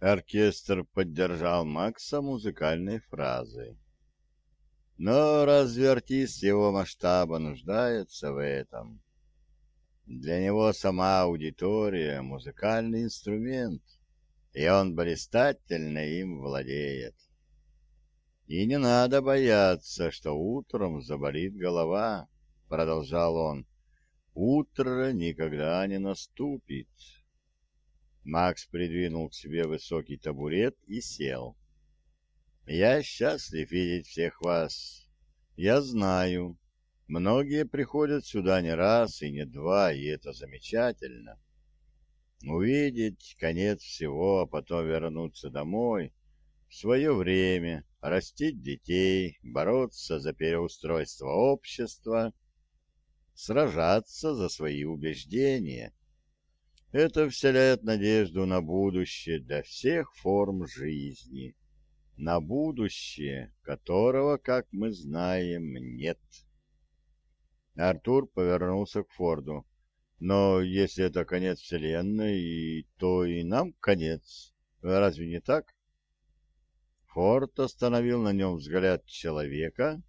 Оркестр поддержал Макса музыкальной фразой. Но разве артист его масштаба нуждается в этом? Для него сама аудитория — музыкальный инструмент, и он блистательно им владеет. И не надо бояться, что утром заболит голова, — продолжал он. Утро никогда не наступит. Макс придвинул к себе высокий табурет и сел. Я счастлив видеть всех вас. Я знаю, многие приходят сюда не раз и не два, и это замечательно. Увидеть конец всего, а потом вернуться домой, в свое время, растить детей, бороться за переустройство общества, сражаться за свои убеждения. Это вселяет надежду на будущее для всех форм жизни на будущее, которого, как мы знаем, нет. Артур повернулся к Форду. Но если это конец Вселенной, то и нам конец. Разве не так? Форд остановил на нем взгляд человека,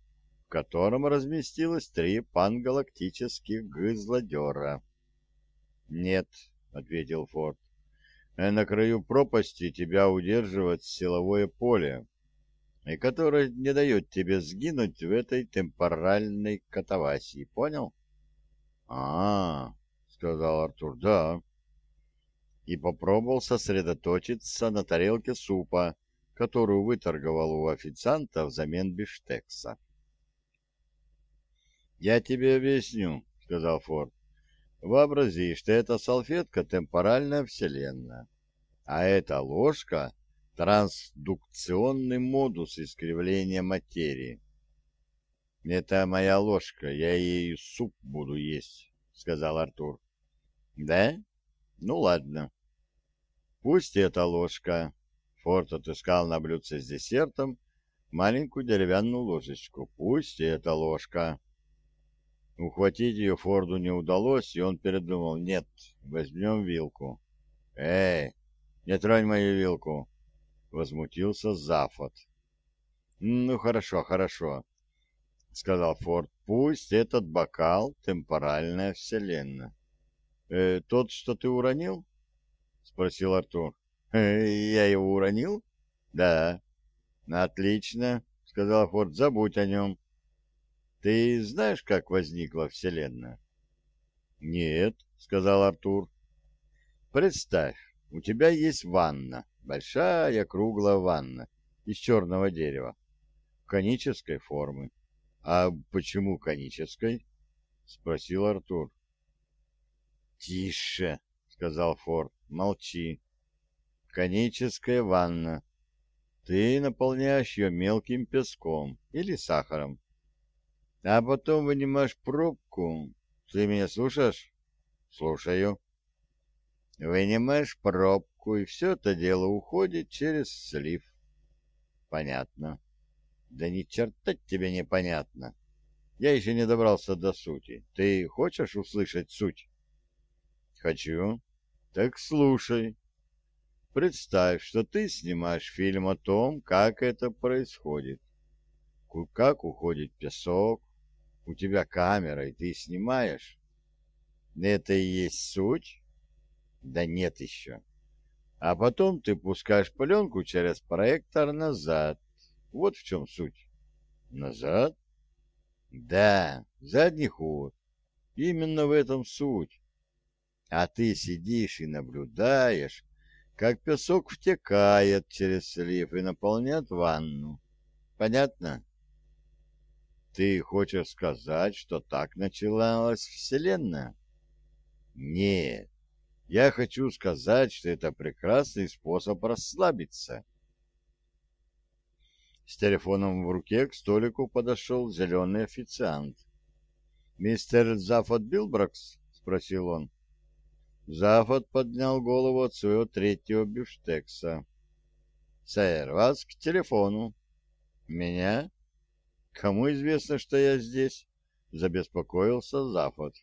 в котором разместилось три пангалактических гызладера. «Нет», — ответил Форд, на краю пропасти тебя удерживает силовое поле, и которое не дает тебе сгинуть в этой темпоральной катавасии. Понял? А, -а, -а сказал Артур, да. И попробовал сосредоточиться на тарелке супа, которую выторговал у официанта взамен биштекса. «Я тебе объясню», — сказал Форд. Вообрази, что эта салфетка — темпоральная вселенная, а эта ложка — трансдукционный модус искривления материи. «Это моя ложка, я ею суп буду есть», — сказал Артур. «Да? Ну ладно. Пусть эта ложка». Форд отыскал на блюдце с десертом маленькую деревянную ложечку. «Пусть эта ложка». Ухватить ее Форду не удалось, и он передумал. Нет, возьмем вилку. Эй, не тронь мою вилку, возмутился Зафот. Ну, хорошо, хорошо, сказал Форд. Пусть этот бокал — темпоральная вселенная. Э, тот, что ты уронил? Спросил Артур. Э, я его уронил? Да. Отлично, сказал Форд. Забудь о нем. Ты знаешь, как возникла Вселенная? Нет, сказал Артур. Представь, у тебя есть ванна, большая круглая ванна из черного дерева, конической формы. А почему конической? Спросил Артур. Тише, сказал Форд, молчи. Коническая ванна. Ты наполняешь ее мелким песком или сахаром а потом вынимаешь пробку. Ты меня слушаешь? Слушаю. Вынимаешь пробку, и все это дело уходит через слив. Понятно. Да ни черта тебе непонятно. Я еще не добрался до сути. Ты хочешь услышать суть? Хочу. Так слушай. Представь, что ты снимаешь фильм о том, как это происходит. Как уходит песок, у тебя камера, и ты снимаешь. Это и есть суть? Да нет еще. А потом ты пускаешь пленку через проектор назад. Вот в чем суть. Назад? Да, задний ход. Именно в этом суть. А ты сидишь и наблюдаешь, как песок втекает через слив и наполняет ванну. Понятно? Ты хочешь сказать, что так началась Вселенная? Нет, я хочу сказать, что это прекрасный способ расслабиться. С телефоном в руке к столику подошел зеленый официант. «Мистер Зафот Билброкс?» — спросил он. Зафот поднял голову от своего третьего бифштекса. «Сэр, вас к телефону». «Меня?» Кому известно, что я здесь? Забеспокоился Зафот.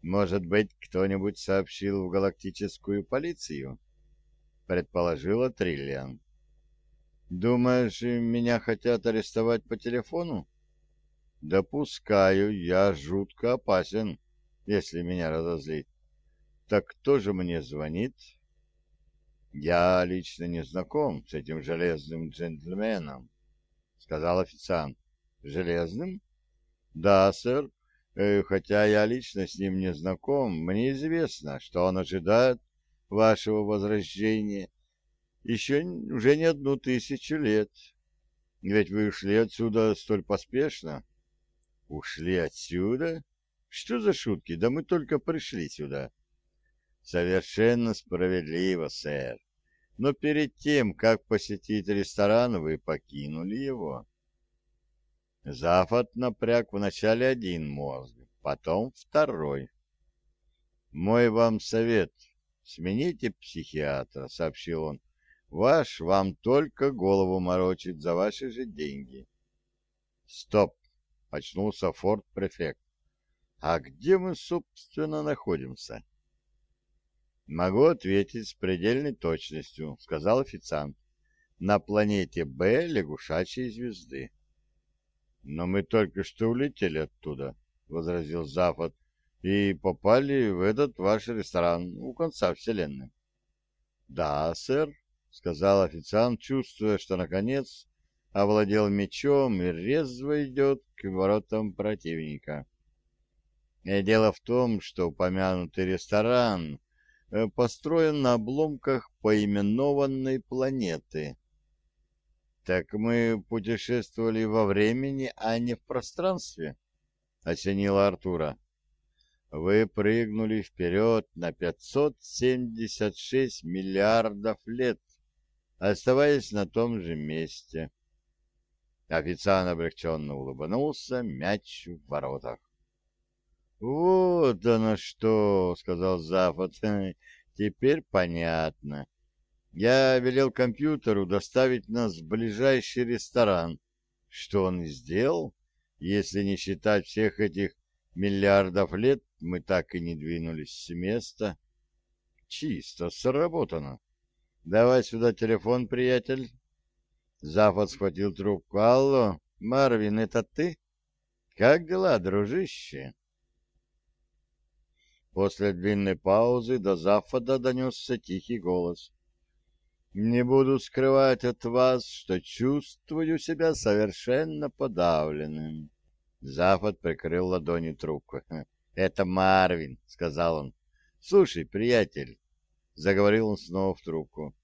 Может быть, кто-нибудь сообщил в галактическую полицию? предположила Триллиан. «Думаешь, меня хотят арестовать по телефону?» «Допускаю, я жутко опасен, если меня разозлить. Так кто же мне звонит?» «Я лично не знаком с этим железным джентльменом», — сказал официант. «Железным?» «Да, сэр. Э, хотя я лично с ним не знаком, мне известно, что он ожидает вашего возвращения еще уже не одну тысячу лет. Ведь вы ушли отсюда столь поспешно». Ушли отсюда? Что за шутки? Да мы только пришли сюда. Совершенно справедливо, сэр. Но перед тем, как посетить ресторан, вы покинули его. Зафот напряг вначале один мозг, потом второй. Мой вам совет. Смените психиатра, сообщил он. Ваш вам только голову морочит за ваши же деньги. Стоп, — очнулся форт-префект. «А где мы, собственно, находимся?» «Могу ответить с предельной точностью», — сказал официант. «На планете Б лягушачьей звезды». «Но мы только что улетели оттуда», — возразил Запад, «и попали в этот ваш ресторан у конца Вселенной». «Да, сэр», — сказал официант, чувствуя, что, наконец, овладел мечом и резво идет к воротам противника. И дело в том, что упомянутый ресторан э, построен на обломках поименованной планеты. Так мы путешествовали во времени, а не в пространстве, — осенила Артура. Вы прыгнули вперед на 576 миллиардов лет, оставаясь на том же месте. Официант облегченно улыбнулся мяч в воротах. «Вот оно что!» — сказал Запад. «Теперь понятно. Я велел компьютеру доставить нас в ближайший ресторан. Что он сделал? Если не считать всех этих миллиардов лет, мы так и не двинулись с места. Чисто сработано. Давай сюда телефон, приятель». Запад схватил трубку. «Алло, Марвин, это ты? Как дела, дружище?» После длинной паузы до Запада донесся тихий голос. «Не буду скрывать от вас, что чувствую себя совершенно подавленным». Запад прикрыл ладонью трубку. «Это Марвин», — сказал он. «Слушай, приятель», — заговорил он снова в трубку,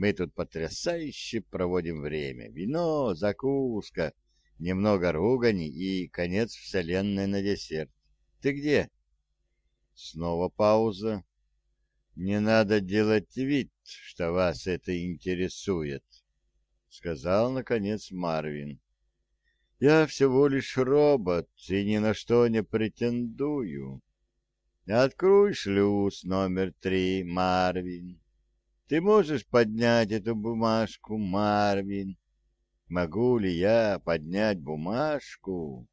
мы тут потрясающе проводим время. Вино, закуска, немного ругани и конец вселенной на десерт. Ты где? Снова пауза. Не надо делать вид, что вас это интересует, сказал наконец Марвин. Я всего лишь робот и ни на что не претендую. Открой шлюз номер три, Марвин. Ты можешь поднять эту бумажку, Марвин? Могу ли я поднять бумажку?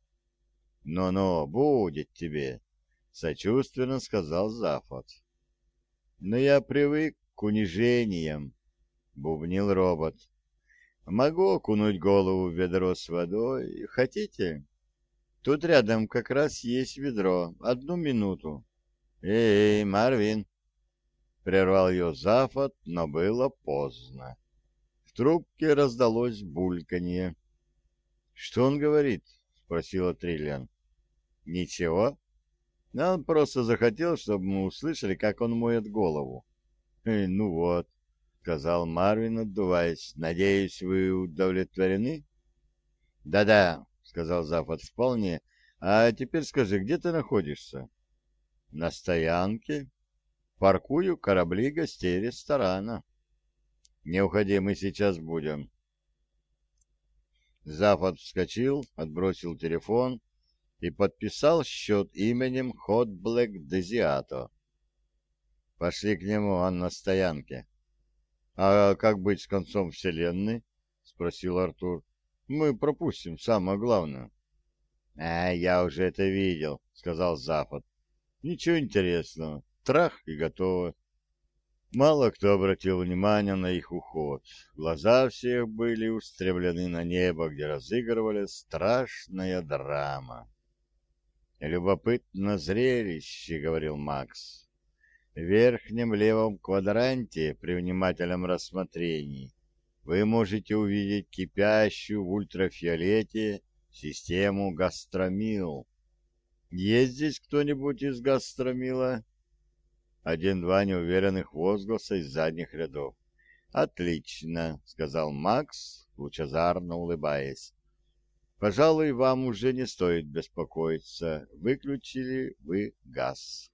Но-но, будет тебе, сочувственно сказал Зафот. Но я привык к унижениям, бубнил робот. Могу окунуть голову в ведро с водой. Хотите? Тут рядом как раз есть ведро. Одну минуту. Эй, Марвин, Прервал ее Зафот, но было поздно. В трубке раздалось бульканье. «Что он говорит?» — спросила Триллиан. «Ничего. Он просто захотел, чтобы мы услышали, как он моет голову». «Э, «Ну вот», — сказал Марвин, отдуваясь. «Надеюсь, вы удовлетворены?» «Да-да», — сказал Зафот, — «вполне. А теперь скажи, где ты находишься?» «На стоянке», Паркую корабли гостей ресторана. Не уходи, мы сейчас будем. Запад вскочил, отбросил телефон и подписал счет именем Хот Блэк Дезиато. Пошли к нему, он на стоянке. — А как быть с концом вселенной? — спросил Артур. — Мы пропустим самое главное. — А, я уже это видел, — сказал Запад. — Ничего интересного трах и готово. Мало кто обратил внимание на их уход. Глаза всех были устремлены на небо, где разыгрывалась страшная драма. «Любопытно зрелище», — говорил Макс. «В верхнем левом квадранте при внимательном рассмотрении вы можете увидеть кипящую в ультрафиолете систему гастромил. Есть здесь кто-нибудь из гастромила?» Один-два неуверенных возгласа из задних рядов. «Отлично», — сказал Макс, лучезарно улыбаясь. «Пожалуй, вам уже не стоит беспокоиться. Выключили вы газ».